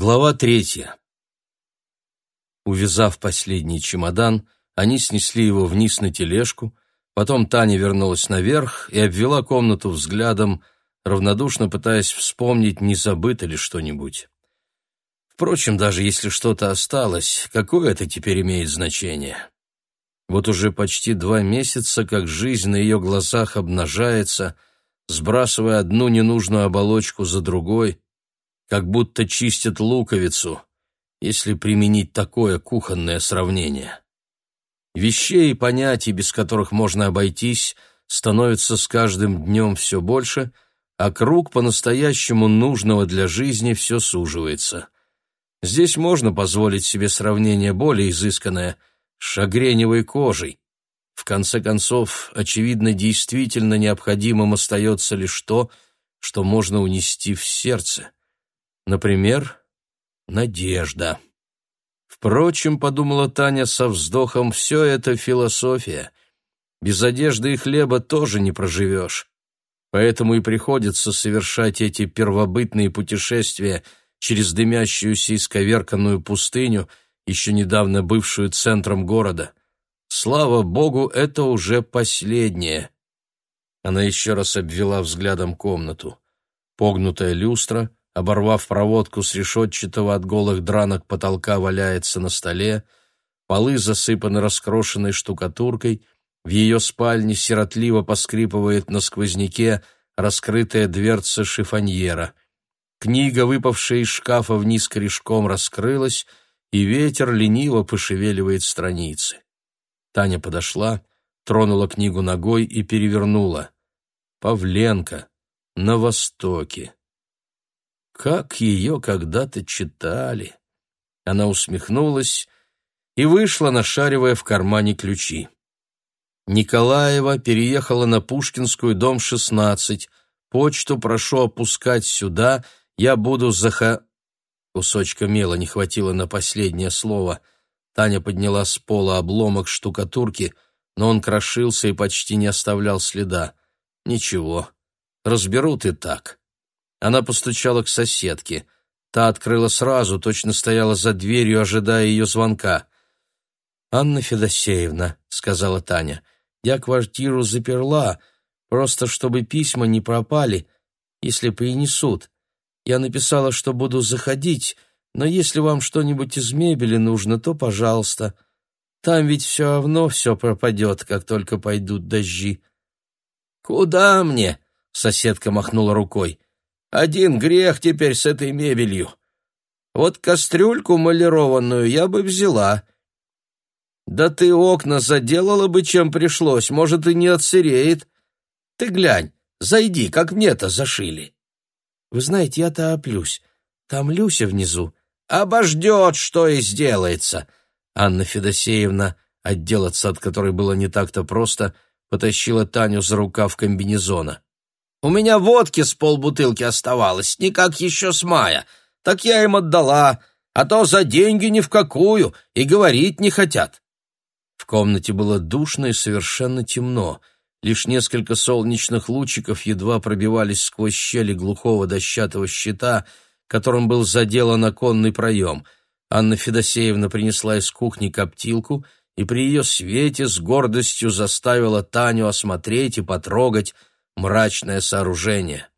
Глава третья. Увязав последний чемодан, они снесли его вниз на тележку, потом Таня вернулась наверх и обвела комнату взглядом, равнодушно пытаясь вспомнить, не забыто ли что-нибудь. Впрочем, даже если что-то осталось, какое это теперь имеет значение? Вот уже почти два месяца, как жизнь на ее глазах обнажается, сбрасывая одну ненужную оболочку за другой, как будто чистят луковицу, если применить такое кухонное сравнение. Вещей и понятий, без которых можно обойтись, становится с каждым днем все больше, а круг по-настоящему нужного для жизни все суживается. Здесь можно позволить себе сравнение более изысканное с шагреневой кожей. В конце концов, очевидно, действительно необходимым остается лишь то, что можно унести в сердце. Например, надежда. Впрочем, подумала Таня со вздохом, все это философия. Без одежды и хлеба тоже не проживешь. Поэтому и приходится совершать эти первобытные путешествия через дымящуюся исковерканную пустыню, еще недавно бывшую центром города. Слава богу, это уже последнее. Она еще раз обвела взглядом комнату. Погнутая люстра — оборвав проводку с решетчатого от голых дранок потолка, валяется на столе, полы засыпаны раскрошенной штукатуркой, в ее спальне сиротливо поскрипывает на сквозняке раскрытая дверца шифоньера. Книга, выпавшая из шкафа вниз корешком, раскрылась, и ветер лениво пошевеливает страницы. Таня подошла, тронула книгу ногой и перевернула. «Павленко. На Востоке». Как ее когда-то читали! Она усмехнулась и вышла, нашаривая в кармане ключи. Николаева переехала на Пушкинскую, дом 16. Почту прошу опускать сюда, я буду заха... Кусочка мела не хватило на последнее слово. Таня подняла с пола обломок штукатурки, но он крошился и почти не оставлял следа. Ничего, разберут и так. Она постучала к соседке. Та открыла сразу, точно стояла за дверью, ожидая ее звонка. «Анна Федосеевна», — сказала Таня, — «я квартиру заперла, просто чтобы письма не пропали, если принесут. Я написала, что буду заходить, но если вам что-нибудь из мебели нужно, то пожалуйста. Там ведь все равно все пропадет, как только пойдут дожди». «Куда мне?» — соседка махнула рукой. Один грех теперь с этой мебелью. Вот кастрюльку малированную я бы взяла. Да ты окна заделала бы, чем пришлось, может, и не отсыреет. Ты глянь, зайди, как мне-то зашили. Вы знаете, я тороплюсь. Там Люся внизу. Обождет, что и сделается. Анна Федосеевна, отделаться от которой было не так-то просто, потащила Таню за рукав комбинезона. У меня водки с полбутылки оставалось, никак еще с мая. Так я им отдала, а то за деньги ни в какую, и говорить не хотят». В комнате было душно и совершенно темно. Лишь несколько солнечных лучиков едва пробивались сквозь щели глухого дощатого щита, которым был заделан оконный проем. Анна Федосеевна принесла из кухни коптилку и при ее свете с гордостью заставила Таню осмотреть и потрогать мрачное сооружение.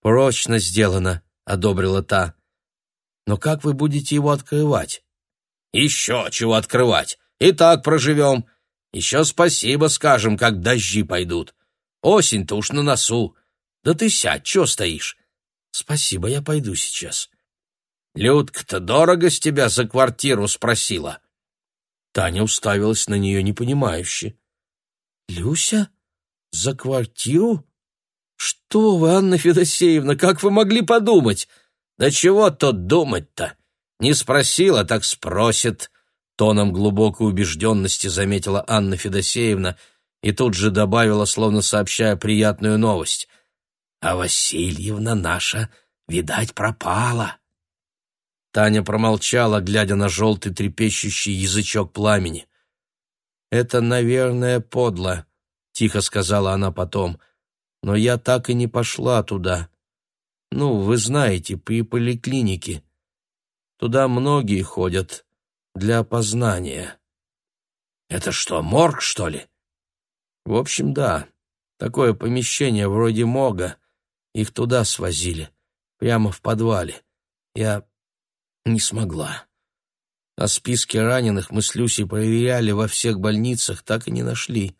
«Прочно сделано», — одобрила та. «Но как вы будете его открывать?» «Еще чего открывать! И так проживем. Еще спасибо скажем, как дожди пойдут. Осень-то уж на носу. Да ты сядь, чего стоишь?» «Спасибо, я пойду сейчас». «Людка-то дорого с тебя за квартиру спросила?» Таня уставилась на нее непонимающе. «Люся?» «За квартиру? Что вы, Анна Федосеевна, как вы могли подумать?» «Да чего тут думать-то? Не спросила, так спросит», — тоном глубокой убежденности заметила Анна Федосеевна и тут же добавила, словно сообщая приятную новость. «А Васильевна наша, видать, пропала». Таня промолчала, глядя на желтый трепещущий язычок пламени. «Это, наверное, подло», — тихо сказала она потом. «Но я так и не пошла туда. Ну, вы знаете, при поликлинике. Туда многие ходят для опознания. Это что, морг, что ли? В общем, да. Такое помещение вроде мога. Их туда свозили, прямо в подвале. Я не смогла. А списки раненых мы с Люсей проверяли во всех больницах, так и не нашли.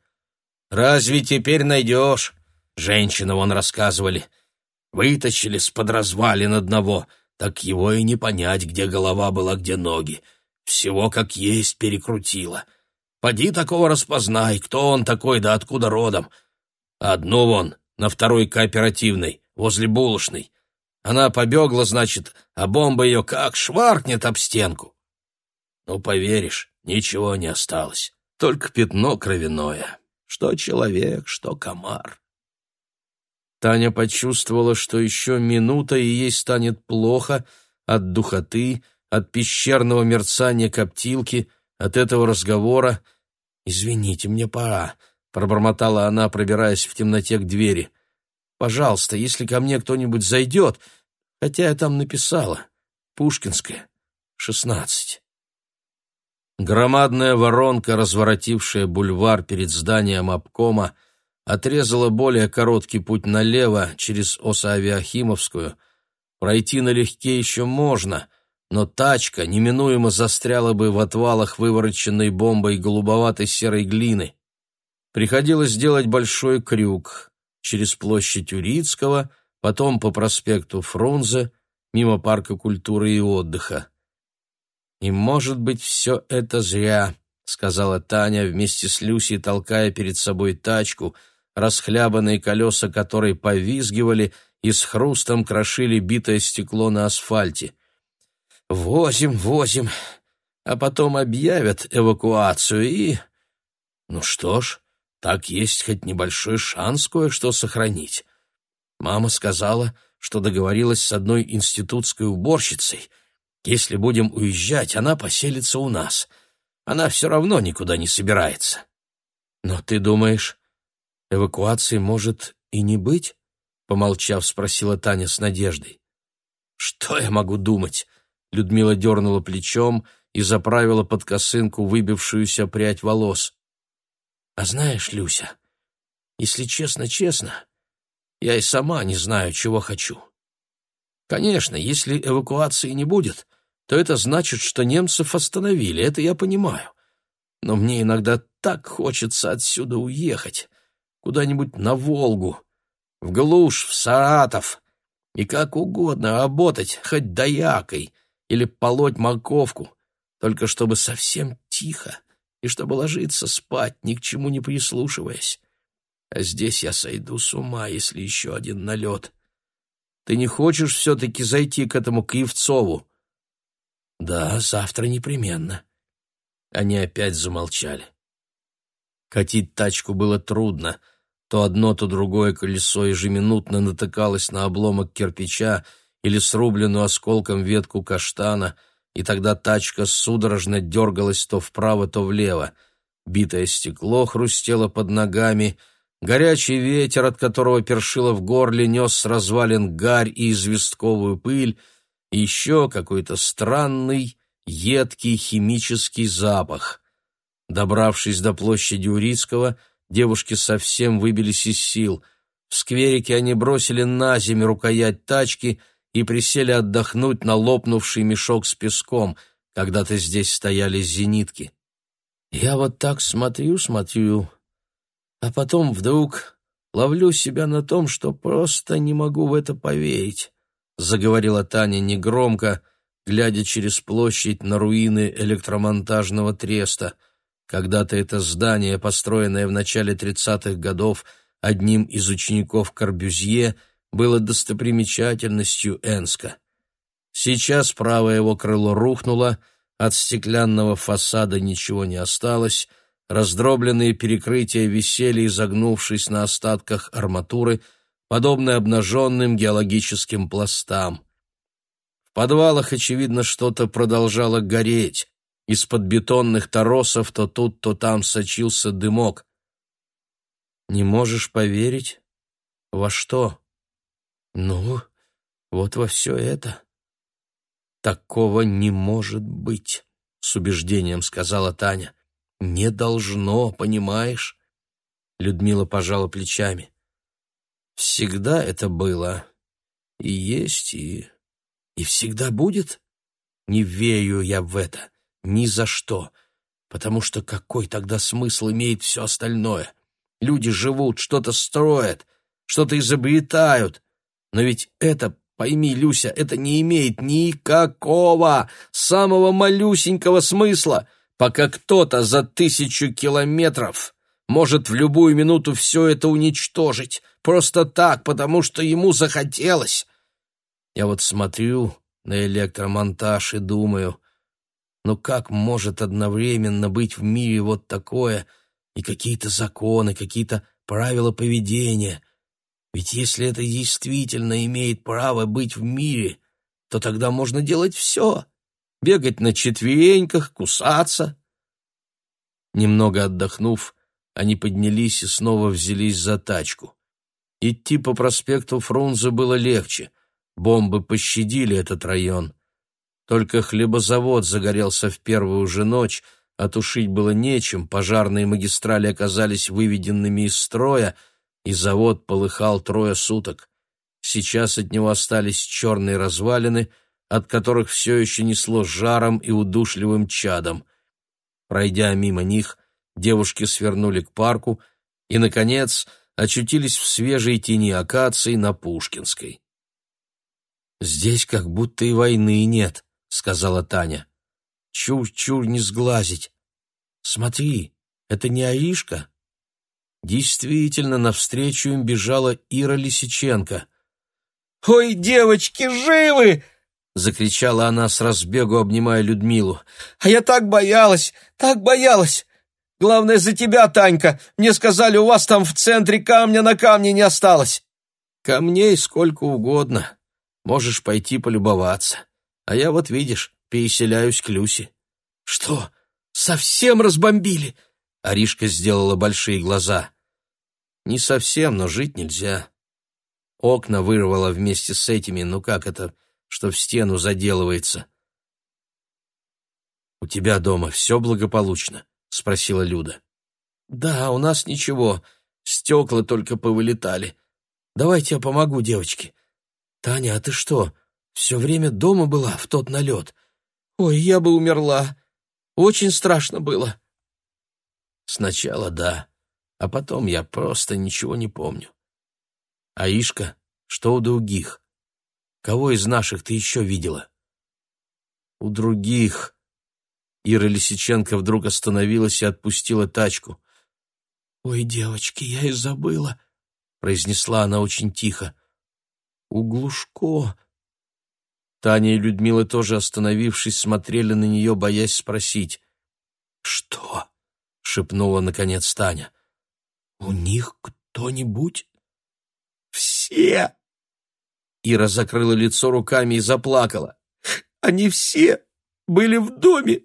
«Разве теперь найдешь?» Женщины вон рассказывали. Вытащили с-под развалин одного, так его и не понять, где голова была, где ноги. Всего как есть перекрутило. Поди такого распознай, кто он такой, да откуда родом. Одну вон, на второй кооперативной, возле булочной. Она побегла, значит, а бомба ее как шваркнет об стенку. Ну, поверишь, ничего не осталось, только пятно кровяное. Что человек, что комар. Таня почувствовала, что еще минута, и ей станет плохо от духоты, от пещерного мерцания коптилки, от этого разговора. «Извините, мне пора», — пробормотала она, пробираясь в темноте к двери. «Пожалуйста, если ко мне кто-нибудь зайдет, хотя я там написала, Пушкинская, шестнадцать». Громадная воронка, разворотившая бульвар перед зданием обкома, отрезала более короткий путь налево через Осавиахимовскую. Пройти налегке еще можно, но тачка неминуемо застряла бы в отвалах вывороченной бомбой голубоватой серой глины. Приходилось сделать большой крюк через площадь Урицкого, потом по проспекту Фрунзе, мимо парка культуры и отдыха. «И, может быть, все это зря», — сказала Таня вместе с Люсей, толкая перед собой тачку, расхлябанные колеса которой повизгивали и с хрустом крошили битое стекло на асфальте. «Возим, возим, а потом объявят эвакуацию и...» «Ну что ж, так есть хоть небольшой шанс кое-что сохранить. Мама сказала, что договорилась с одной институтской уборщицей — если будем уезжать, она поселится у нас. Она все равно никуда не собирается. Но ты думаешь, эвакуации может и не быть? Помолчав, спросила Таня с надеждой. Что я могу думать? Людмила дернула плечом и заправила под косынку выбившуюся прядь волос. А знаешь, Люся, если честно-честно, я и сама не знаю, чего хочу. Конечно, если эвакуации не будет, то это значит, что немцев остановили, это я понимаю. Но мне иногда так хочется отсюда уехать, куда-нибудь на Волгу, в глушь, в Саратов, и как угодно работать, хоть доякой или полоть морковку, только чтобы совсем тихо и чтобы ложиться спать, ни к чему не прислушиваясь. А здесь я сойду с ума, если еще один налет. Ты не хочешь все-таки зайти к этому Кривцову?» «Да, завтра непременно». Они опять замолчали. Катить тачку было трудно. То одно, то другое колесо ежеминутно натыкалось на обломок кирпича или срубленную осколком ветку каштана, и тогда тачка судорожно дергалась то вправо, то влево. Битое стекло хрустело под ногами — Горячий ветер, от которого першило в горле, нес с развалин гарь и известковую пыль, и еще какой-то странный, едкий химический запах. Добравшись до площади Урицкого, девушки совсем выбились из сил. В скверике они бросили на землю рукоять тачки и присели отдохнуть на лопнувший мешок с песком, когда-то здесь стояли зенитки. Я вот так смотрю, смотрю, а потом вдруг ловлю себя на том, что просто не могу в это поверить, заговорила Таня негромко, глядя через площадь на руины электромонтажного треста. Когда-то это здание, построенное в начале тридцатых годов одним из учеников Корбюзье, было достопримечательностью Энска. Сейчас правое его крыло рухнуло, от стеклянного фасада ничего не осталось, Раздробленные перекрытия висели, изогнувшись на остатках арматуры, подобно обнаженным геологическим пластам. В подвалах, очевидно, что-то продолжало гореть. Из-под бетонных торосов то тут, то там сочился дымок. «Не можешь поверить? Во что?» «Ну, вот во все это». Такого не может быть, с убеждением сказала Таня. Не должно, понимаешь? Людмила пожала плечами. Всегда это было. И есть, и... И всегда будет? Не верю я в это. Ни за что. Потому что какой тогда смысл имеет все остальное? Люди живут, что-то строят, что-то изобретают. Но ведь это, пойми, Люся, это не имеет никакого, самого малюсенького смысла, пока кто-то за тысячу километров может в любую минуту все это уничтожить, просто так, потому что ему захотелось. Я вот смотрю на электромонтаж и думаю, ну как может одновременно быть в мире вот такое и какие-то законы, какие-то правила поведения? Ведь если это действительно имеет право быть в мире, то тогда можно делать все. Бегать на четвереньках, кусаться. Немного отдохнув, они поднялись и снова взялись за тачку. Идти по проспекту Фрунзе было легче. Бомбы пощадили этот район. Только хлебозавод загорелся в первую же ночь, а тушить было нечем, пожарные магистрали оказались выведенными из строя, и завод полыхал трое суток. Сейчас от него остались черные развалины, от которых все еще несло жаром и удушливым чадом. Пройдя мимо них, девушки свернули к парку и, наконец, очутились в свежей тени акации на Пушкинской. «Здесь как будто и войны нет», — сказала Таня. «Чур-чур не сглазить. Смотри, это не Аришка?» Действительно, навстречу им бежала Ира Лисиченко. «Ой, девочки, живы!» — закричала она с разбегу, обнимая Людмилу. «А я так боялась, так боялась! Главное, за тебя, Танька! Мне сказали, у вас там в центре камня на камне не осталось!» «Камней сколько угодно. Можешь пойти полюбоваться. А я вот, видишь, переселяюсь к Люсе». «Что, совсем разбомбили?» Аришка сделала большие глаза. «Не совсем, но жить нельзя. Окна вырвало вместе с этими, ну как это, что в стену заделывается». «У тебя дома все благополучно?» — спросила Люда. «Да, у нас ничего, стекла только повылетали. Давайте я помогу девочке. Таня, а ты что, все время дома была в тот налет? Ой, я бы умерла. Очень страшно было». Сначала да, а потом я просто ничего не помню. А Ишка, что у других? Кого из наших ты еще видела? У других. Ира Лисиченко вдруг остановилась и отпустила тачку. «Ой, девочки, я и забыла», — произнесла она очень тихо. «У Глушко». Таня и Людмила, тоже остановившись, смотрели на нее, боясь спросить. «Что?» — шепнула, наконец, Таня. «У них кто-нибудь?» «Все!» Ира закрыла лицо руками и заплакала. «Они все были в доме.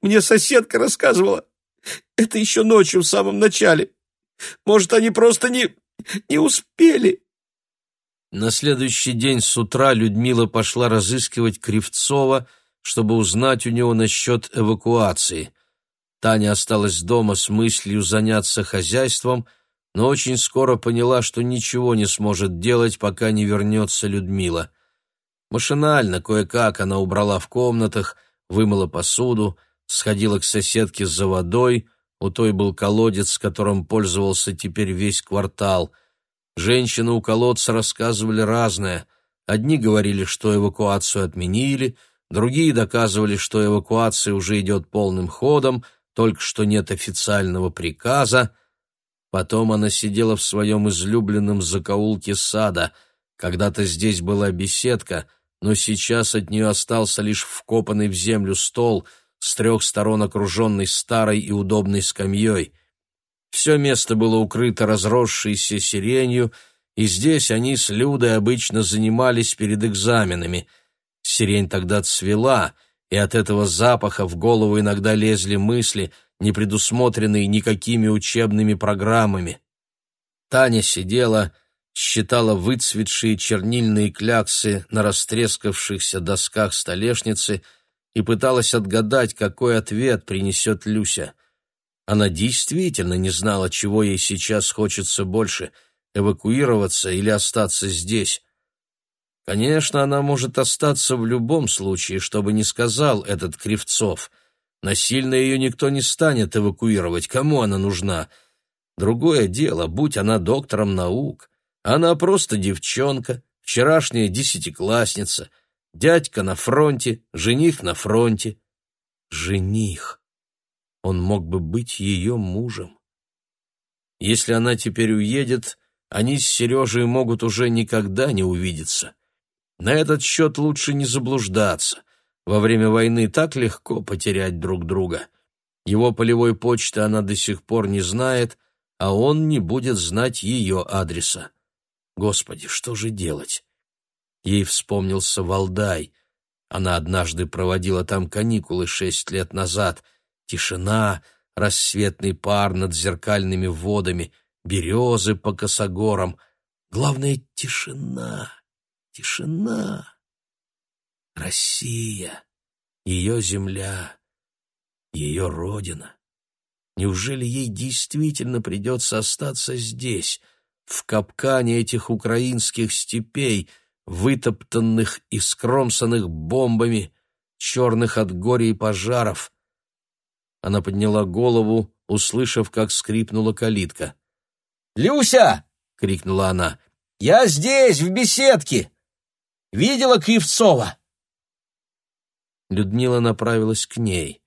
Мне соседка рассказывала. Это еще ночью в самом начале. Может, они просто не... не успели?» На следующий день с утра Людмила пошла разыскивать Кривцова, чтобы узнать у него насчет эвакуации. Таня осталась дома с мыслью заняться хозяйством, но очень скоро поняла, что ничего не сможет делать, пока не вернется Людмила. Машинально, кое-как она убрала в комнатах, вымыла посуду, сходила к соседке за водой, у той был колодец, которым пользовался теперь весь квартал. Женщины у колодца рассказывали разное. Одни говорили, что эвакуацию отменили, другие доказывали, что эвакуация уже идет полным ходом, только что нет официального приказа. Потом она сидела в своем излюбленном закоулке сада. Когда-то здесь была беседка, но сейчас от нее остался лишь вкопанный в землю стол, с трех сторон окруженный старой и удобной скамьей. Все место было укрыто разросшейся сиренью, и здесь они с Людой обычно занимались перед экзаменами. Сирень тогда цвела — и от этого запаха в голову иногда лезли мысли, не предусмотренные никакими учебными программами. Таня сидела считала выцветшие чернильные кляксы на растрескавшихся досках столешницы и пыталась отгадать, какой ответ принесет Люся. Она действительно не знала, чего ей сейчас хочется больше — эвакуироваться или остаться здесь. Конечно, она может остаться в любом случае, чтобы не сказал этот Кривцов. Насильно ее никто не станет эвакуировать, кому она нужна? Другое дело, будь она доктором наук. Она просто девчонка, вчерашняя десятиклассница, дядька на фронте, жених на фронте. Жених. Он мог бы быть ее мужем. Если она теперь уедет, они с Сережей могут уже никогда не увидеться. На этот счет лучше не заблуждаться. Во время войны так легко потерять друг друга. Его полевой почты она до сих пор не знает, а он не будет знать ее адреса. Господи, что же делать? Ей вспомнился Валдай. Она однажды проводила там каникулы шесть лет назад. Тишина, рассветный пар над зеркальными водами, березы по косогорам. Главное — тишина. Тишина. Россия, ее земля, ее родина. Неужели ей действительно придется остаться здесь, в капкане этих украинских степей, вытоптанных и скромсанных бомбами, черных от горя и пожаров? Она подняла голову, услышав, как скрипнула калитка. «Люся!» — крикнула она. «Я здесь, в беседке!» Видела Кривцова?» Людмила направилась к ней.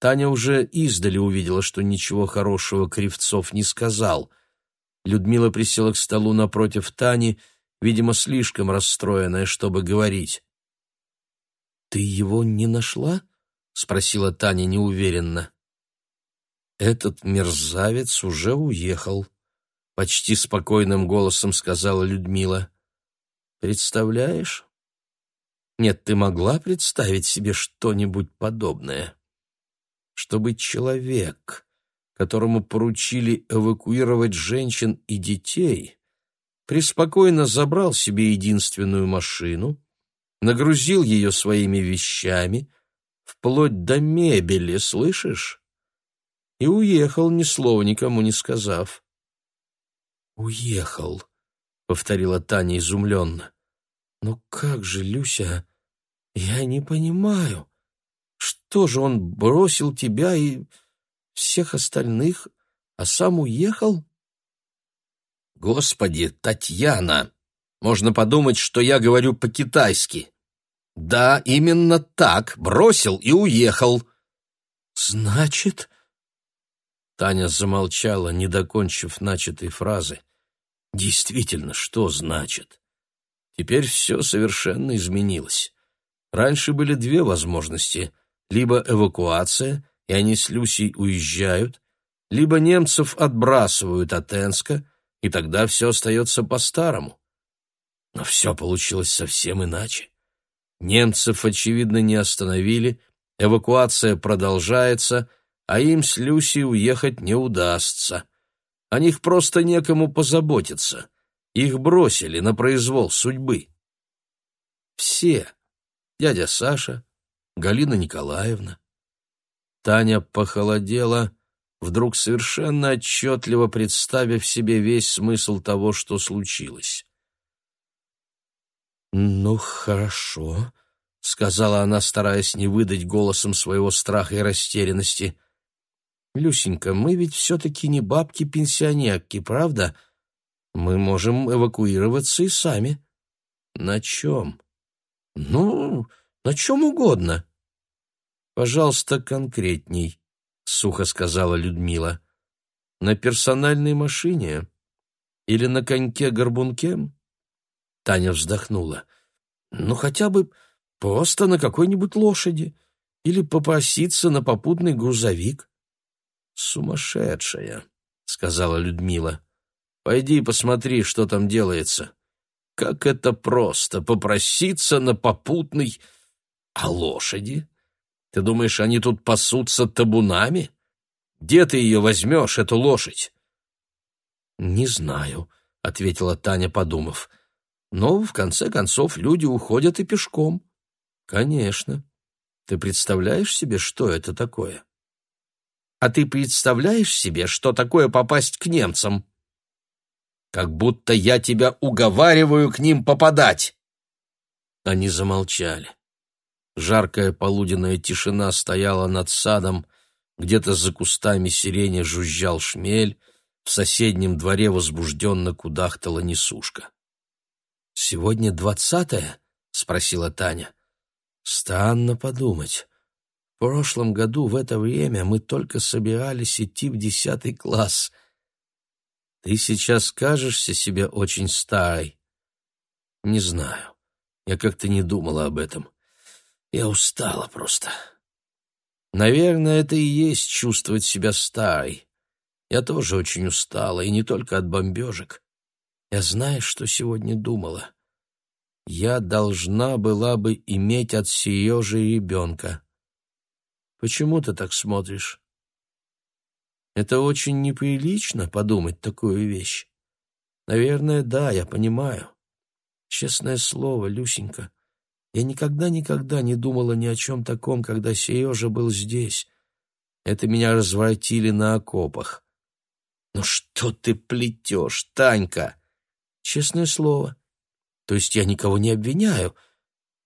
Таня уже издали увидела, что ничего хорошего Кривцов не сказал. Людмила присела к столу напротив Тани, видимо, слишком расстроенная, чтобы говорить. «Ты его не нашла?» — спросила Таня неуверенно. «Этот мерзавец уже уехал», — почти спокойным голосом сказала Людмила. Представляешь? Нет, ты могла представить себе что-нибудь подобное? Чтобы человек, которому поручили эвакуировать женщин и детей, преспокойно забрал себе единственную машину, нагрузил ее своими вещами, вплоть до мебели, слышишь? И уехал, ни слова никому не сказав. «Уехал», повторила Таня изумленно. «Но как же, Люся, я не понимаю. Что же он бросил тебя и всех остальных, а сам уехал?» «Господи, Татьяна! Можно подумать, что я говорю по-китайски. Да, именно так, бросил и уехал». «Значит...» Таня замолчала, не докончив начатой фразы. Действительно, что значит? Теперь все совершенно изменилось. Раньше были две возможности. Либо эвакуация, и они с Люсей уезжают, либо немцев отбрасывают от Энска, и тогда все остается по-старому. Но все получилось совсем иначе. Немцев, очевидно, не остановили, эвакуация продолжается, а им с Люсей уехать не удастся. О них просто некому позаботиться. Их бросили на произвол судьбы. Все. Дядя Саша, Галина Николаевна. Таня похолодела, вдруг совершенно отчетливо представив себе весь смысл того, что случилось. «Ну, хорошо», — сказала она, стараясь не выдать голосом своего страха и растерянности. Люсенька, мы ведь все-таки не бабки-пенсионерки, правда? Мы можем эвакуироваться и сами. На чем? Ну, на чем угодно. Пожалуйста, конкретней, сухо сказала Людмила. На персональной машине или на коньке-горбунке? Таня вздохнула. Ну, хотя бы просто на какой-нибудь лошади или попроситься на попутный грузовик. «Сумасшедшая», — сказала Людмила. «Пойди посмотри, что там делается. Как это просто — попроситься на попутный... А лошади? Ты думаешь, они тут пасутся табунами? Где ты ее возьмешь, эту лошадь?» «Не знаю», — ответила Таня, подумав. «Но, в конце концов, люди уходят и пешком». «Конечно. Ты представляешь себе, что это такое?» «А ты представляешь себе, что такое попасть к немцам?» «Как будто я тебя уговариваю к ним попадать!» Они замолчали. Жаркая полуденная тишина стояла над садом, где-то за кустами сирени жужжал шмель, в соседнем дворе возбужденно кудахтала несушка. «Сегодня двадцатое?» — спросила Таня. «Странно подумать. В прошлом году в это время мы только собирались идти в десятый класс. Ты сейчас кажешься себе очень старой?» «Не знаю. Я как-то не думала об этом. Я устала просто. Наверное, это и есть чувствовать себя старой. Я тоже очень устала, и не только от бомбежек. Я знаешь, что сегодня думала? Я должна была бы иметь от Сережи ребенка. Почему ты так смотришь? Это очень неприлично подумать такую вещь. Наверное, да, я понимаю. Честное слово, Люсенька, я никогда-никогда не думала ни о чем таком, когда Сережа был здесь. Это меня разворотили на окопах. «Ну что ты плетешь, Танька?» «Честное слово. То есть я никого не обвиняю.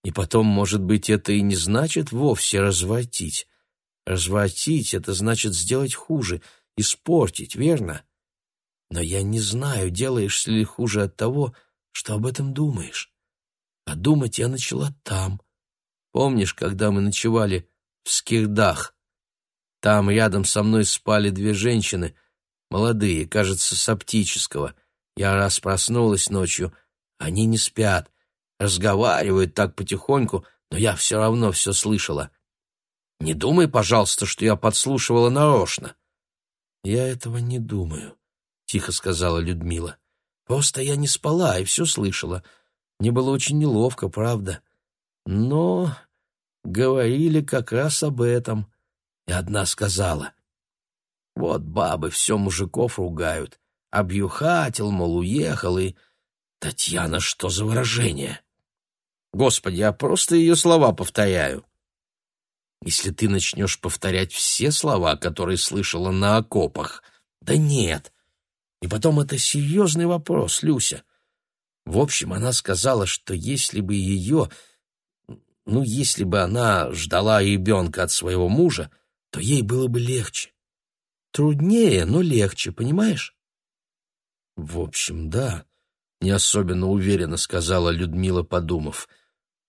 И потом, может быть, это и не значит вовсе разворотить. Разворотить — это значит сделать хуже, испортить, верно? Но я не знаю, делаешь ли хуже от того, что об этом думаешь. А думать я начала там. Помнишь, когда мы ночевали в Скирдах? Там рядом со мной спали две женщины, молодые, кажется, с оптического. Я раз проснулась ночью, они не спят, разговаривают так потихоньку, но я все равно все слышала. Не думай, пожалуйста, что я подслушивала нарочно. Я этого не думаю, тихо сказала Людмила. Просто я не спала и все слышала. Мне было очень неловко, правда. Но говорили как раз об этом. И одна сказала, вот бабы все мужиков ругают. Объюхатил, мол, уехал, и... Татьяна, что за выражение? Господи, я просто ее слова повторяю. Если ты начнешь повторять все слова, которые слышала на окопах... Да нет. И потом это серьезный вопрос, Люся. В общем, она сказала, что если бы ее... Ну, если бы она ждала ребенка от своего мужа, то ей было бы легче. Труднее, но легче, понимаешь? В общем, да, не особенно уверенно сказала Людмила, подумав.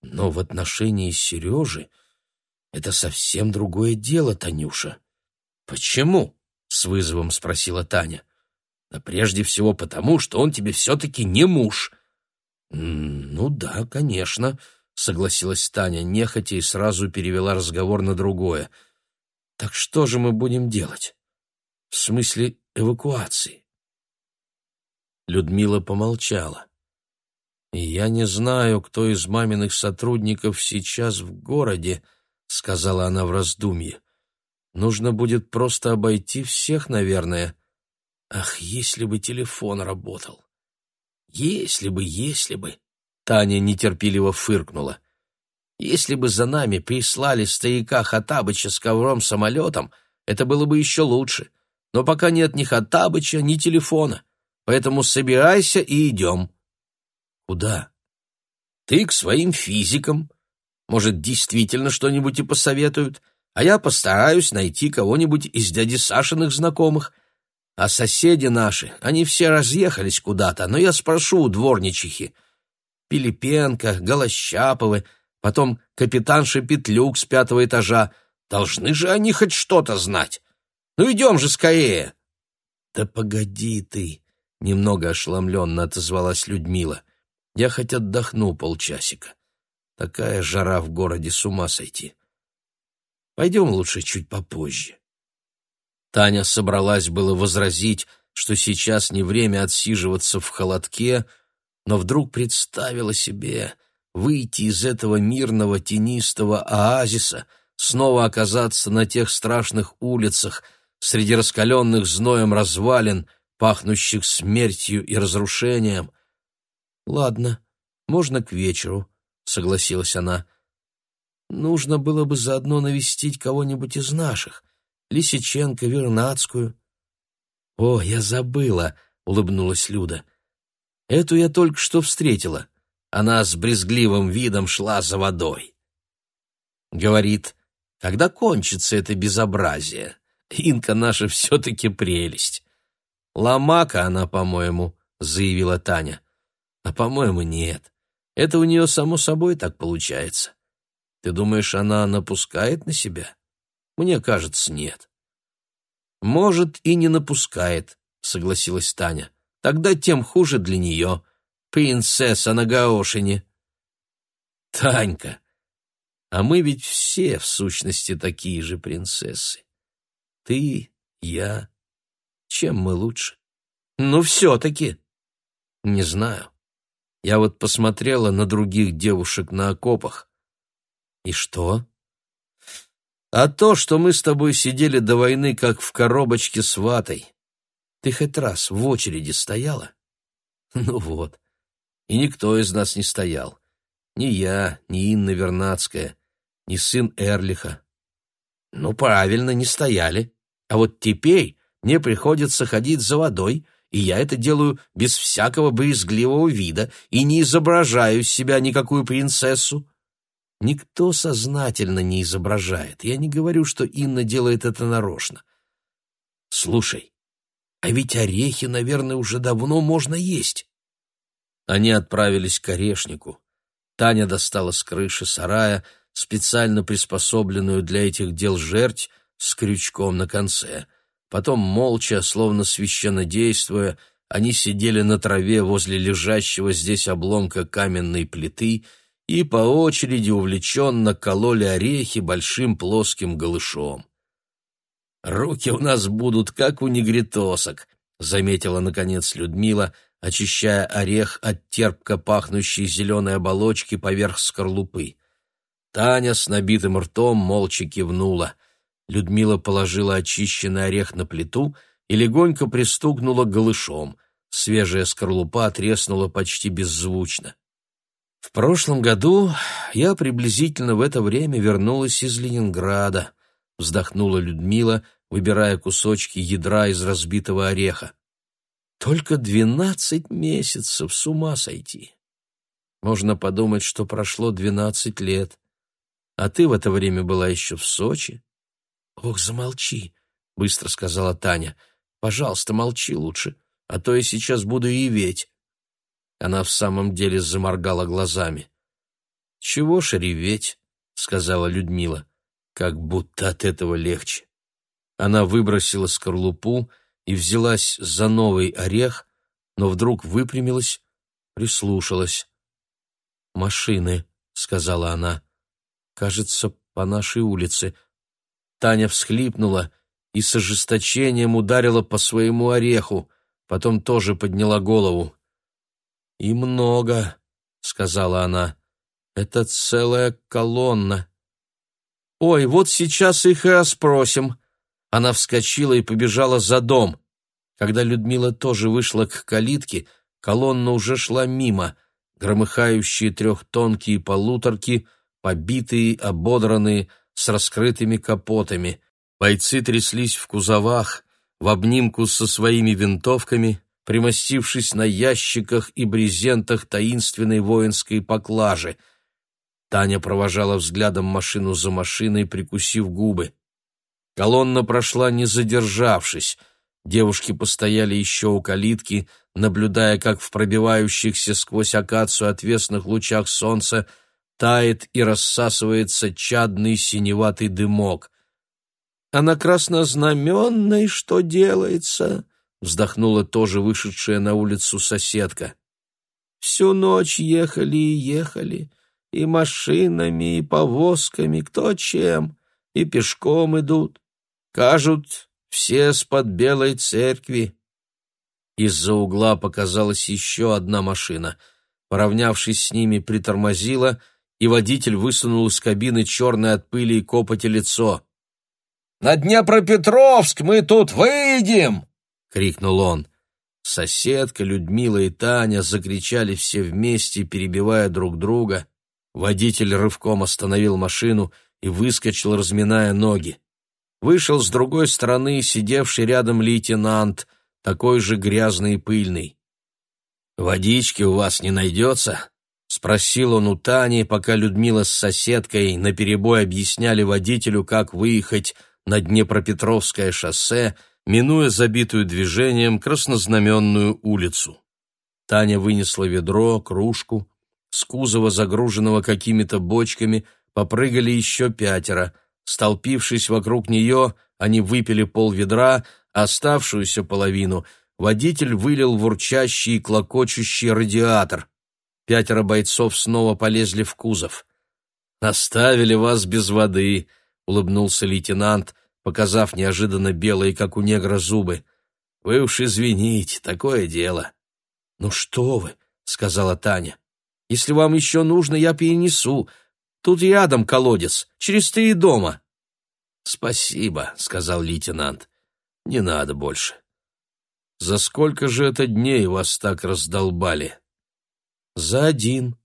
Но в отношении Сережи это совсем другое дело, Танюша. Почему? С вызовом спросила Таня. Да прежде всего потому, что он тебе все-таки не муж, «Ну да, конечно», — согласилась Таня, нехотя и сразу перевела разговор на другое. «Так что же мы будем делать? В смысле эвакуации?» Людмила помолчала. «Я не знаю, кто из маминых сотрудников сейчас в городе», — сказала она в раздумье. «Нужно будет просто обойти всех, наверное. Ах, если бы телефон работал!» Если бы, если бы... Таня нетерпеливо фыркнула. Если бы за нами прислали стояка Хатабыча с ковром-самолетом, это было бы еще лучше. Но пока нет ни Хатабыча, ни телефона. Поэтому собирайся и идем. Куда? Ты к своим физикам. Может, действительно что-нибудь и посоветуют, а я постараюсь найти кого-нибудь из дяди Сашиных знакомых — а соседи наши, они все разъехались куда-то, но я спрошу у дворничихи. Пилипенко, Голощаповы, потом капитанша Петлюк с пятого этажа. Должны же они хоть что-то знать. Ну идем же скорее. Да погоди ты, немного ошеломленно отозвалась Людмила. Я хоть отдохну полчасика. Такая жара в городе с ума сойти. Пойдем лучше чуть попозже. Таня собралась было возразить, что сейчас не время отсиживаться в холодке, но вдруг представила себе выйти из этого мирного тенистого оазиса, снова оказаться на тех страшных улицах, среди раскаленных зноем развалин, пахнущих смертью и разрушением. «Ладно, можно к вечеру», — согласилась она. «Нужно было бы заодно навестить кого-нибудь из наших, Лисиченко, Вернадскую». «О, я забыла», — улыбнулась Люда. «Эту я только что встретила. Она с брезгливым видом шла за водой». Говорит, когда кончится это безобразие? Инка наша все-таки прелесть. Ломака она, по-моему, заявила Таня. А по-моему, нет. Это у нее само собой так получается. Ты думаешь, она напускает на себя? Мне кажется, нет. Может, и не напускает, согласилась Таня. Тогда тем хуже для нее. Принцесса на Гаошине. Танька, а мы ведь все, в сущности, такие же принцессы. Ты, я. Чем мы лучше? Ну, все-таки. Не знаю. Я вот посмотрела на других девушек на окопах. И что? А то, что мы с тобой сидели до войны, как в коробочке с ватой. Ты хоть раз в очереди стояла? Ну вот. И никто из нас не стоял. Ни я, ни Инна Вернадская, ни сын Эрлиха. Ну, правильно, не стояли. А вот теперь мне приходится ходить за водой, и я это делаю без всякого боязгливого вида и не изображаю из себя никакую принцессу. Никто сознательно не изображает. Я не говорю, что Инна делает это нарочно. Слушай, а ведь орехи, наверное, уже давно можно есть. Они отправились к орешнику. Таня достала с крыши сарая специально приспособленную для этих дел жерть с крючком на конце. Потом, молча, словно священно действуя, они сидели на траве возле лежащего здесь обломка каменной плиты и по очереди увлеченно кололи орехи большим плоским голышом. «Руки у нас будут, как у негритосок», — заметила, наконец, Людмила, очищая орех от терпко пахнущей зеленой оболочки поверх скорлупы. Таня с набитым ртом молча кивнула. Людмила положила очищенный орех на плиту и легонько пристукнула голышом. Свежая скорлупа треснула почти беззвучно. В прошлом году я приблизительно в это время вернулась из Ленинграда, вздохнула Людмила, выбирая кусочки ядра из разбитого ореха. Только двенадцать месяцев, с ума сойти. Можно подумать, что прошло двенадцать лет. А ты в это время была еще в Сочи. Ох, замолчи, быстро сказала Таня. Пожалуйста, молчи лучше, а то я сейчас буду реветь. Она в самом деле заморгала глазами. Чего ж сказала Людмила, как будто от этого легче. Она выбросила скорлупу и взялась за новый орех, но вдруг выпрямилась, прислушалась. «Машины», — сказала она кажется, по нашей улице. Таня всхлипнула и с ожесточением ударила по своему ореху, потом тоже подняла голову. «И много», — сказала она, — «это целая колонна». «Ой, вот сейчас их и расспросим». Она вскочила и побежала за дом. Когда Людмила тоже вышла к калитке, колонна уже шла мимо. Громыхающие трехтонкие полуторки побитые, ободранные, с раскрытыми капотами. Бойцы тряслись в кузовах, в обнимку со своими винтовками, примостившись на ящиках и брезентах таинственной воинской поклажи. Таня провожала взглядом машину за машиной, прикусив губы. Колонна прошла, не задержавшись. Девушки постояли еще у калитки, наблюдая, как в пробивающихся сквозь акацию отвесных лучах солнца тает и рассасывается чадный синеватый дымок. «А на краснознаменной что делается?» — вздохнула тоже вышедшая на улицу соседка. «Всю ночь ехали и ехали, и машинами, и повозками, кто чем, и пешком идут. Кажут, все с-под Белой церкви». Из-за угла показалась еще одна машина. Поравнявшись с ними, притормозила — и водитель высунул из кабины черное от пыли и копоти лицо. «На Днепропетровск мы тут выйдем!» — крикнул он. Соседка, Людмила и Таня закричали все вместе, перебивая друг друга. Водитель рывком остановил машину и выскочил, разминая ноги. Вышел с другой стороны сидевший рядом лейтенант, такой же грязный и пыльный. «Водички у вас не найдется?» — спросил он у Тани, пока Людмила с соседкой наперебой объясняли водителю, как выехать на Днепропетровское шоссе, минуя забитую движением краснознаменную улицу. Таня вынесла ведро, кружку. С кузова, загруженного какими-то бочками, попрыгали еще пятеро. Столпившись вокруг нее, они выпили пол ведра, оставшуюся половину водитель вылил в урчащий и клокочущий радиатор. Пятеро бойцов снова полезли в кузов. «Оставили вас без воды», — улыбнулся лейтенант, показав неожиданно белые, как у негра, зубы. «Вы уж извините, такое дело». «Ну что вы», — сказала Таня. «Если вам еще нужно, я перенесу. Тут рядом колодец, через три дома». «Спасибо», — сказал лейтенант. «Не надо больше». «За сколько же это дней вас так раздолбали?» «За один.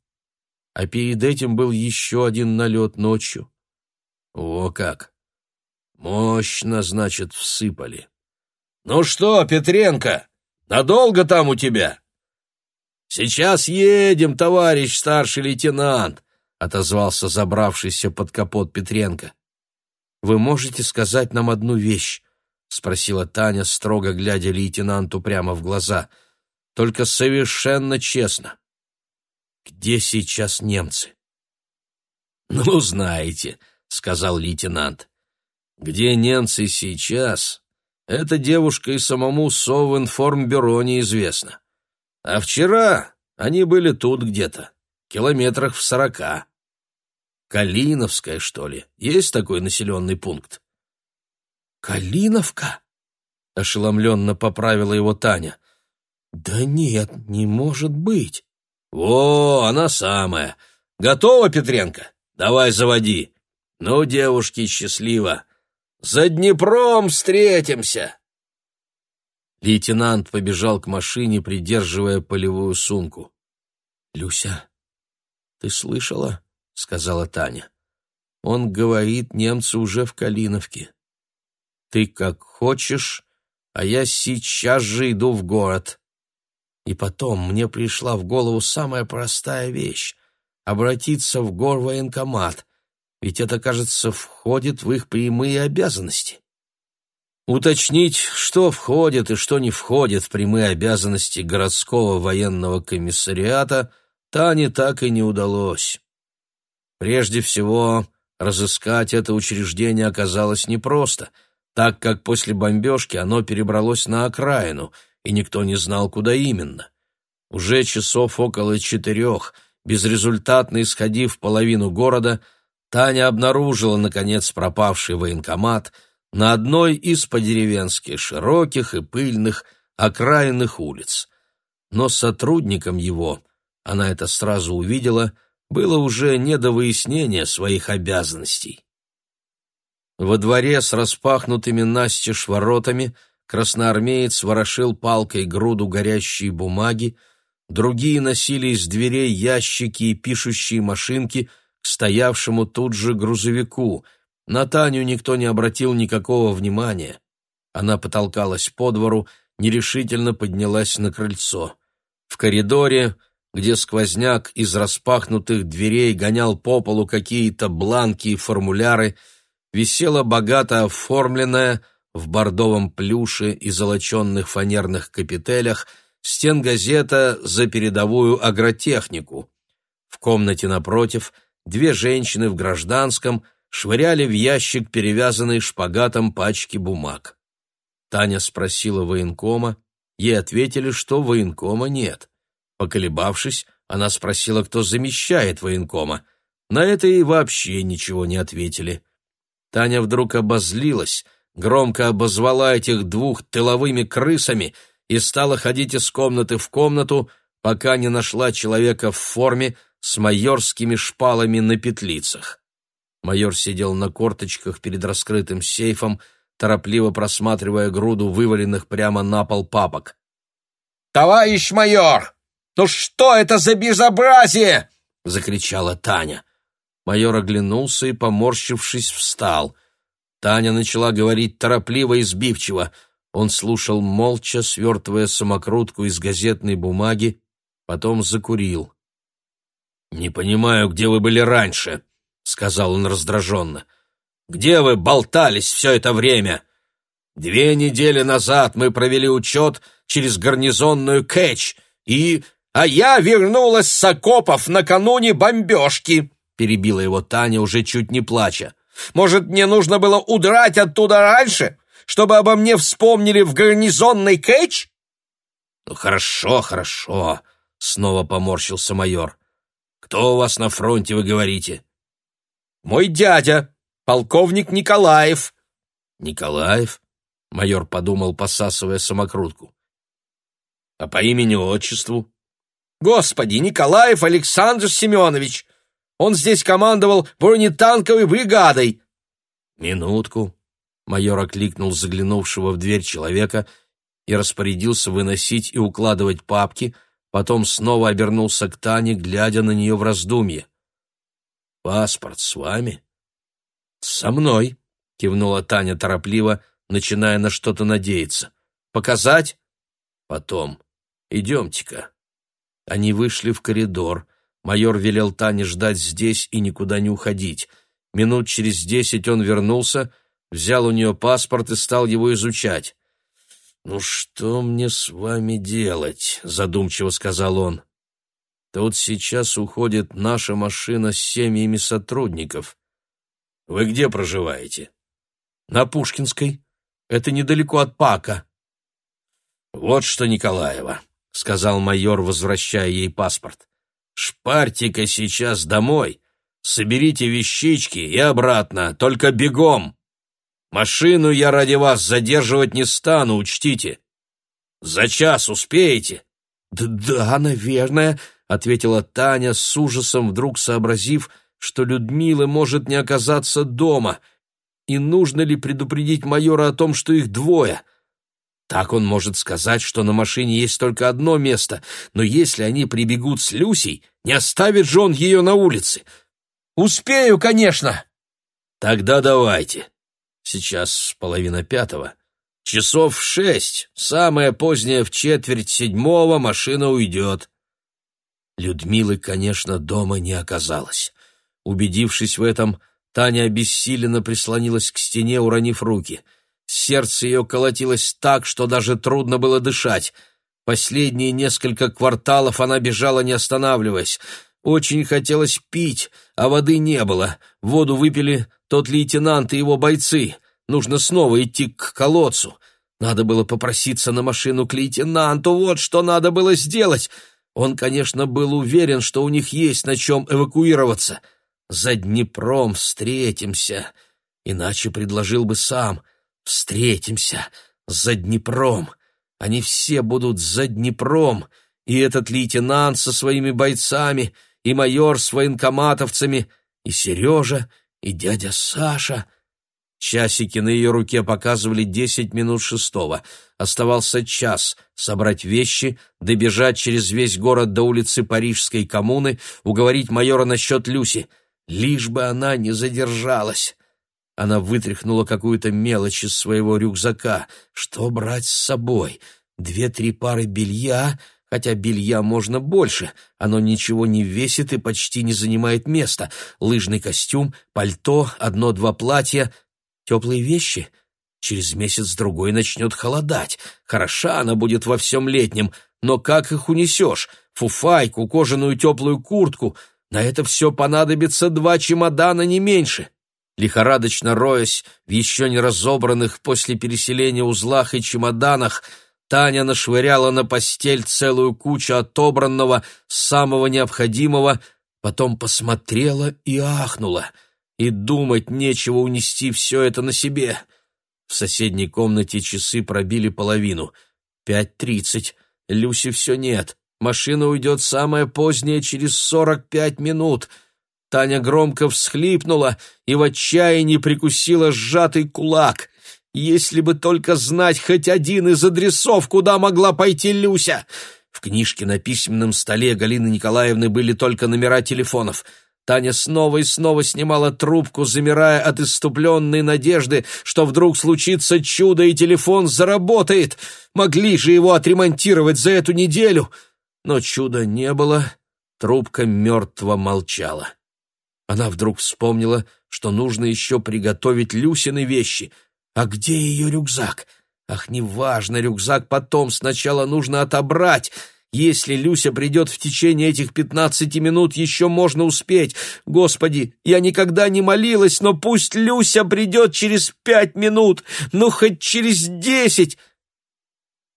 А перед этим был еще один налет ночью». «О как! Мощно, значит, всыпали. Ну что, Петренко, надолго там у тебя? Сейчас едем, товарищ старший лейтенант, отозвался забравшийся под капот Петренко. Вы можете сказать нам одну вещь? спросила Таня, строго глядя лейтенанту прямо в глаза. Только совершенно честно. Где сейчас немцы? Ну, знаете, сказал лейтенант. Где немцы сейчас, эта девушка и самому Совинформбюро неизвестно. А вчера они были тут где-то, километрах в сорока. Калиновская, что ли? Есть такой населенный пункт? Калиновка? Ошеломленно поправила его Таня. Да нет, не может быть. Во, она самая. Готова, Петренко? Давай заводи. Ну, девушки, счастливо. За Днепром встретимся!» Лейтенант побежал к машине, придерживая полевую сумку. «Люся, ты слышала?» — сказала Таня. «Он говорит, немцы уже в Калиновке. Ты как хочешь, а я сейчас же иду в город. И потом мне пришла в голову самая простая вещь — обратиться в горвоенкомат. Ведь это, кажется, входит в их прямые обязанности. Уточнить, что входит и что не входит в прямые обязанности городского военного комиссариата, Тане так и не удалось. Прежде всего, разыскать это учреждение оказалось непросто, так как после бомбежки оно перебралось на окраину, и никто не знал, куда именно. Уже часов около четырех, безрезультатно исходив половину города, Таня обнаружила, наконец, пропавший военкомат на одной из по-деревенски широких и пыльных окраинных улиц. Но сотрудникам его, она это сразу увидела, было уже не до выяснения своих обязанностей. Во дворе с распахнутыми настежь воротами красноармеец ворошил палкой груду горящей бумаги, другие носили из дверей ящики и пишущие машинки — к стоявшему тут же грузовику. На Таню никто не обратил никакого внимания. Она потолкалась по двору, нерешительно поднялась на крыльцо. В коридоре, где сквозняк из распахнутых дверей гонял по полу какие-то бланки и формуляры, висела богато оформленная в бордовом плюше и золоченных фанерных капителях стенгазета за передовую агротехнику. В комнате напротив — две женщины в гражданском швыряли в ящик перевязанные шпагатом пачки бумаг. Таня спросила военкома, ей ответили, что военкома нет. Поколебавшись, она спросила, кто замещает военкома. На это ей вообще ничего не ответили. Таня вдруг обозлилась, громко обозвала этих двух тыловыми крысами и стала ходить из комнаты в комнату, пока не нашла человека в форме, с майорскими шпалами на петлицах. Майор сидел на корточках перед раскрытым сейфом, торопливо просматривая груду вываленных прямо на пол папок. «Товарищ майор, ну что это за безобразие?» — закричала Таня. Майор оглянулся и, поморщившись, встал. Таня начала говорить торопливо и сбивчиво. Он слушал молча, свертывая самокрутку из газетной бумаги, потом закурил. «Не понимаю, где вы были раньше», — сказал он раздраженно. «Где вы болтались все это время? Две недели назад мы провели учет через гарнизонную Кэч, и... А я вернулась с окопов накануне бомбежки», — перебила его Таня, уже чуть не плача. «Может, мне нужно было удрать оттуда раньше, чтобы обо мне вспомнили в гарнизонной Кэч?» «Ну, хорошо, хорошо», — снова поморщился майор. «Кто у вас на фронте, вы говорите?» «Мой дядя, полковник Николаев». «Николаев?» — майор подумал, посасывая самокрутку. «А по имени-отчеству?» «Господи, Николаев Александр Семенович! Он здесь командовал бронетанковой бригадой!» «Минутку!» — майор окликнул заглянувшего в дверь человека и распорядился выносить и укладывать папки, потом снова обернулся к Тане, глядя на нее в раздумье. «Паспорт с вами?» «Со мной», — кивнула Таня торопливо, начиная на что-то надеяться. «Показать?» «Потом. Идемте-ка». Они вышли в коридор. Майор велел Тане ждать здесь и никуда не уходить. Минут через десять он вернулся, взял у нее паспорт и стал его изучать. «Ну что мне с вами делать?» — задумчиво сказал он. Тут сейчас уходит наша машина с семьями сотрудников. Вы где проживаете? На Пушкинской. Это недалеко от Пака. Вот что, Николаева, сказал майор, возвращая ей паспорт. Шпарьте-ка сейчас домой, соберите вещички и обратно, только бегом. Машину я ради вас задерживать не стану, учтите. За час успеете? Да, да наверное, ответила Таня с ужасом, вдруг сообразив, что Людмила может не оказаться дома, и нужно ли предупредить майора о том, что их двое. Так он может сказать, что на машине есть только одно место, но если они прибегут с Люсей, не оставит же он ее на улице. «Успею, конечно!» «Тогда давайте. Сейчас половина пятого. Часов шесть, самое позднее в четверть седьмого машина уйдет. Людмилы, конечно, дома не оказалось. Убедившись в этом, Таня обессиленно прислонилась к стене, уронив руки. Сердце ее колотилось так, что даже трудно было дышать. Последние несколько кварталов она бежала, не останавливаясь. Очень хотелось пить, а воды не было. Воду выпили тот лейтенант и его бойцы. Нужно снова идти к колодцу. Надо было попроситься на машину к лейтенанту, вот что надо было сделать. Он, конечно, был уверен, что у них есть на чем эвакуироваться. За Днепром встретимся. Иначе предложил бы сам. Встретимся. За Днепром. Они все будут за Днепром. И этот лейтенант со своими бойцами, и майор с военкоматовцами, и Сережа, и дядя Саша — Часики на ее руке показывали десять минут шестого. Оставался час собрать вещи, добежать через весь город до улицы Парижской коммуны, уговорить майора насчет Люси. Лишь бы она не задержалась. Она вытряхнула какую-то мелочь из своего рюкзака. Что брать с собой? Две-три пары белья, хотя белья можно больше. Оно ничего не весит и почти не занимает места. Лыжный костюм, пальто, одно-два платья — Теплые вещи? Через месяц-другой начнет холодать. Хороша она будет во всем летнем, но как их унесешь? Фуфайку, кожаную теплую куртку. На это все понадобится два чемодана, не меньше. Лихорадочно роясь в еще не разобранных после переселения узлах и чемоданах, Таня нашвыряла на постель целую кучу отобранного, самого необходимого, потом посмотрела и ахнула — и думать нечего унести все это на себе. В соседней комнате часы пробили половину. Пять тридцать. Люси все нет. Машина уйдет самое позднее, через сорок пять минут. Таня громко всхлипнула и в отчаянии прикусила сжатый кулак. Если бы только знать хоть один из адресов, куда могла пойти Люся! В книжке на письменном столе Галины Николаевны были только номера телефонов. Таня снова и снова снимала трубку, замирая от иступленной надежды, что вдруг случится чудо и телефон заработает. Могли же его отремонтировать за эту неделю. Но чуда не было, трубка мертво молчала. Она вдруг вспомнила, что нужно еще приготовить Люсины вещи. А где ее рюкзак? Ах, неважно, рюкзак потом, сначала нужно отобрать. Если Люся придет в течение этих пятнадцати минут, еще можно успеть. Господи, я никогда не молилась, но пусть Люся придет через пять минут, ну хоть через десять.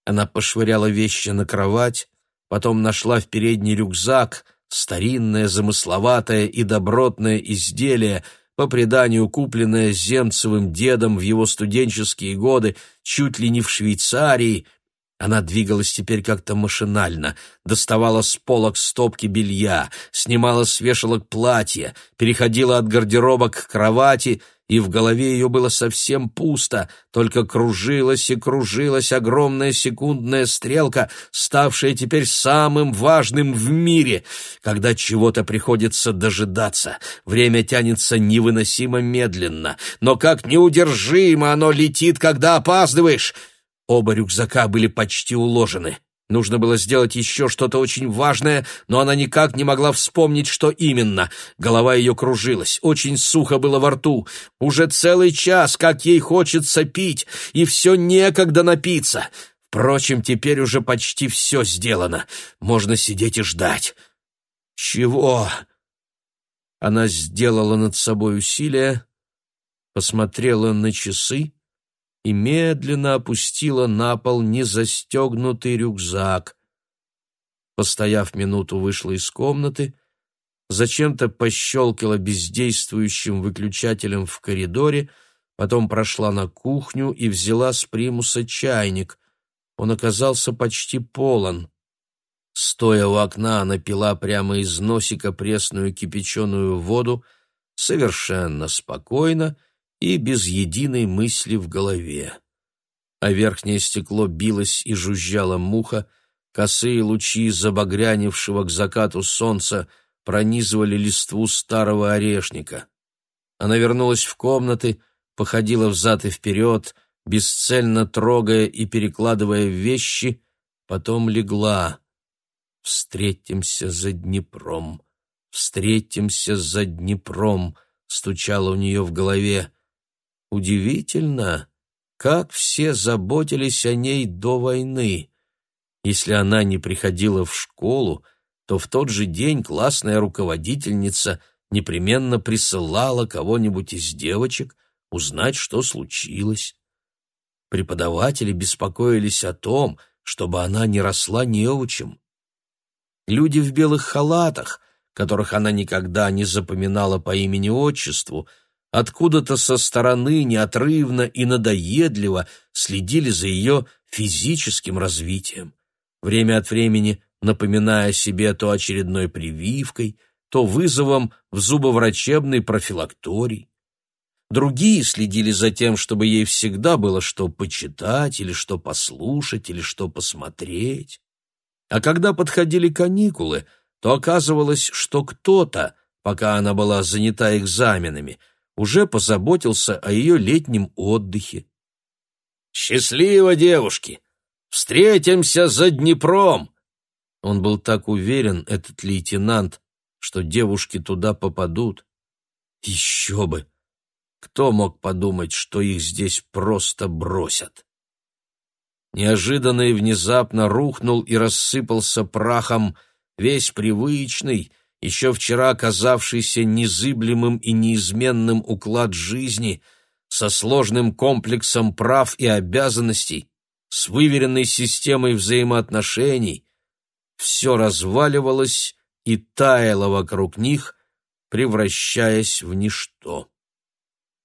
Она пошвыряла вещи на кровать, потом нашла в передний рюкзак, старинное, замысловатое и добротное изделие — по преданию купленная Земцевым дедом в его студенческие годы чуть ли не в Швейцарии. Она двигалась теперь как-то машинально, доставала с полок стопки белья, снимала с вешалок платья, переходила от гардероба к кровати — и в голове ее было совсем пусто, только кружилась и кружилась огромная секундная стрелка, ставшая теперь самым важным в мире. Когда чего-то приходится дожидаться, время тянется невыносимо медленно, но как неудержимо оно летит, когда опаздываешь. Оба рюкзака были почти уложены. Нужно было сделать еще что-то очень важное, но она никак не могла вспомнить, что именно. Голова ее кружилась, очень сухо было во рту. Уже целый час, как ей хочется пить, и все некогда напиться. Впрочем, теперь уже почти все сделано. Можно сидеть и ждать. Чего? Она сделала над собой усилие, посмотрела на часы и медленно опустила на пол незастегнутый рюкзак. Постояв минуту, вышла из комнаты, зачем-то пощелкала бездействующим выключателем в коридоре, потом прошла на кухню и взяла с примуса чайник. Он оказался почти полон. Стоя у окна, она пила прямо из носика пресную кипяченую воду, совершенно спокойно, и без единой мысли в голове. А верхнее стекло билось и жужжала муха, косые лучи забагрянившего к закату солнца пронизывали листву старого орешника. Она вернулась в комнаты, походила взад и вперед, бесцельно трогая и перекладывая вещи, потом легла. «Встретимся за Днепром, встретимся за Днепром», стучало у нее в голове. Удивительно, как все заботились о ней до войны. Если она не приходила в школу, то в тот же день классная руководительница непременно присылала кого-нибудь из девочек узнать, что случилось. Преподаватели беспокоились о том, чтобы она не росла неучем. Люди в белых халатах, которых она никогда не запоминала по имени-отчеству, откуда-то со стороны неотрывно и надоедливо следили за ее физическим развитием, время от времени напоминая себе то очередной прививкой, то вызовом в зубоврачебный профилакторий. Другие следили за тем, чтобы ей всегда было что почитать или что послушать или что посмотреть. А когда подходили каникулы, то оказывалось, что кто-то, пока она была занята экзаменами, уже позаботился о ее летнем отдыхе. «Счастливо, девушки! Встретимся за Днепром!» Он был так уверен, этот лейтенант, что девушки туда попадут. Еще бы! Кто мог подумать, что их здесь просто бросят? Неожиданно и внезапно рухнул и рассыпался прахом весь привычный, еще вчера казавшийся незыблемым и неизменным уклад жизни, со сложным комплексом прав и обязанностей, с выверенной системой взаимоотношений, все разваливалось и таяло вокруг них, превращаясь в ничто.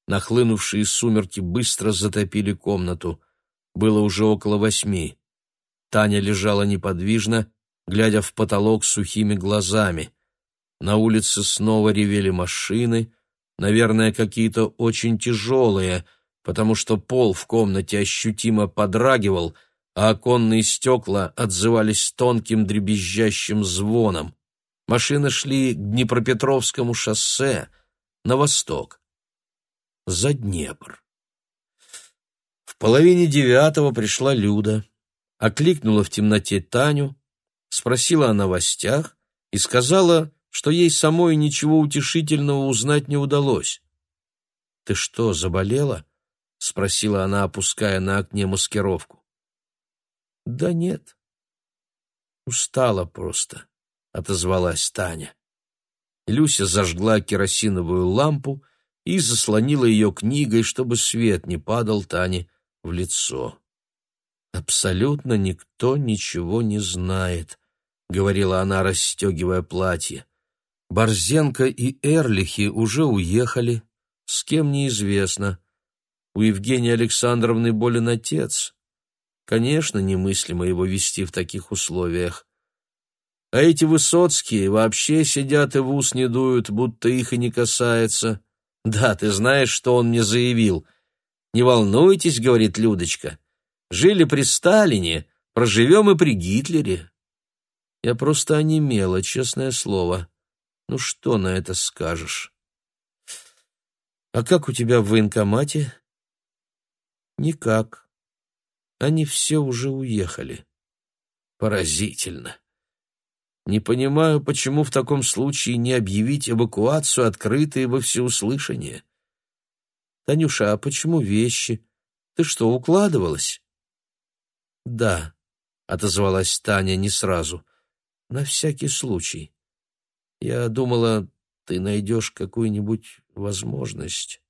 Нахлынувшие сумерки быстро затопили комнату. Было уже около восьми. Таня лежала неподвижно, глядя в потолок сухими глазами. На улице снова ревели машины, наверное, какие-то очень тяжелые, потому что пол в комнате ощутимо подрагивал, а оконные стекла отзывались тонким дребезжащим звоном. Машины шли к Днепропетровскому шоссе на восток, за Днепр. В половине девятого пришла Люда, окликнула в темноте Таню, спросила о новостях и сказала, что ей самой ничего утешительного узнать не удалось. «Ты что, заболела?» — спросила она, опуская на окне маскировку. «Да нет. Устала просто», — отозвалась Таня. Люся зажгла керосиновую лампу и заслонила ее книгой, чтобы свет не падал Тане в лицо. «Абсолютно никто ничего не знает», — говорила она, расстегивая платье. «Борзенко и Эрлихи уже уехали, с кем неизвестно. У Евгении Александровны болен отец. Конечно, немыслимо его вести в таких условиях. А эти Высоцкие вообще сидят и в ус не дуют, будто их и не касается. Да, ты знаешь, что он мне заявил. «Не волнуйтесь», — говорит Людочка, — «жили при Сталине, проживем и при Гитлере». Я просто онемела, честное слово. Ну что на это скажешь? А как у тебя в военкомате? Никак. Они все уже уехали. Поразительно. Не понимаю, почему в таком случае не объявить эвакуацию открытой во всеуслышание. Танюша, а почему вещи? Ты что, укладывалась? Да, отозвалась Таня не сразу. На всякий случай. Я думала, ты найдешь какую-нибудь возможность.